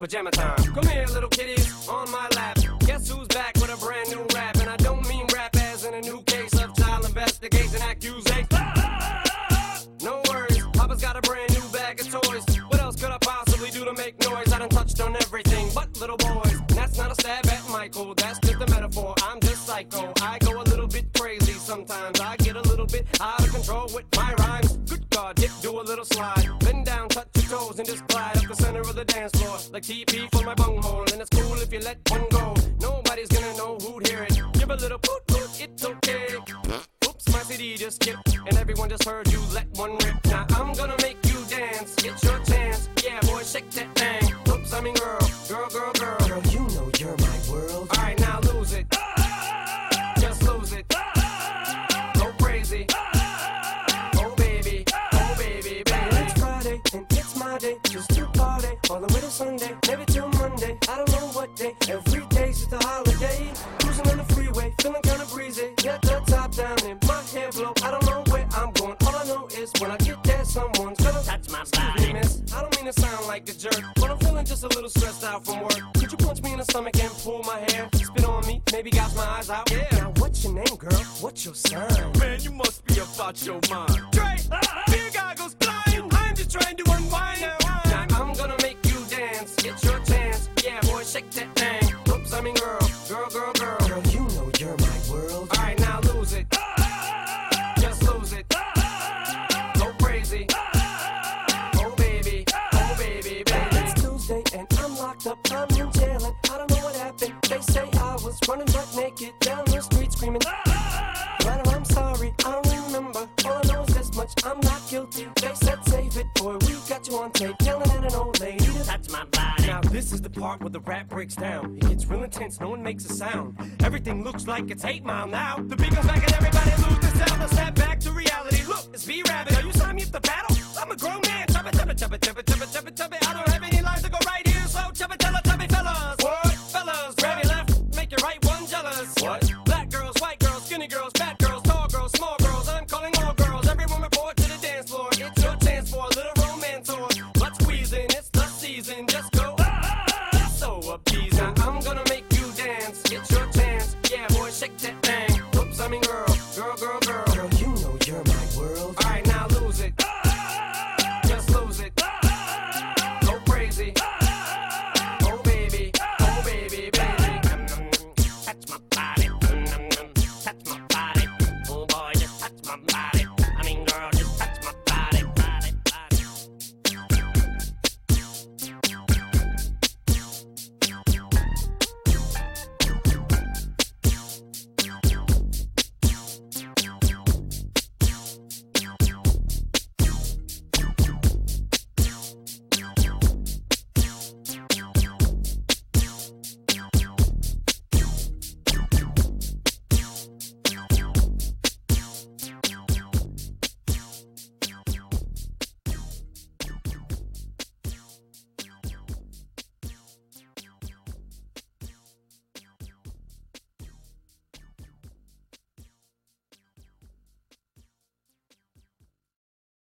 Pajama time. Come here, little kitties, on my lap. Guess who's back with a brand new on everything but little boys. That's not a stab at Michael, that's just a metaphor. I'm just psycho. I go a little bit crazy sometimes. I get a little bit out of control with my rhymes. Good God, dip, do a little slide. Bend down, touch your toes, and just glide up the center of the dance floor. Like TP for my bunghole. And it's cool if you let one go. Nobody's gonna know who'd hear it. Give a little poot poot, it's okay. Oops, my CD just skipped, and everyone just heard you let one rip. Now I'm gonna make you dance, get your chance. Yeah, boy, shake that Sunday, maybe till Monday. I don't know what day. Every day's just a holiday. Cruising on the freeway, feeling kinda breezy. Got the top down and my hair blow. I don't know where I'm going. All I know is when I get there, someone's gonna Touch my me, miss. I don't mean to sound like a jerk, but I'm feeling just a little stressed out from work. Could you punch me in the stomach and pull my hair? Spit on me, maybe gouge my eyes out. Yeah. Now what's your name, girl? What's your sign? Man, you must be about your mind. Dre, beer goggles blind. I'm just trying to unwind. Now I'm gonna make dance. Get your chance. Yeah, boy, shake that thing. Oops, I mean girl, girl, girl, girl. Girl, you know you're my world. Alright, now lose it. Just lose it. Go crazy. Oh baby, oh baby, baby. It's Tuesday and I'm locked up. I'm in jail and I don't know what happened. They say I was running butt naked down the street screaming. Right or I'm sorry, I don't part where the rap breaks down. It gets real intense, no one makes a sound. Everything looks like it's 8 mile now. The beat goes back and everybody loses sound. Let's snap back to keys. Now I'm gonna make you dance. Get your chance. Yeah, boy, shake that thing. Oops, I mean girl, girl, girl, girl. Girl, you know you're my world. All right, now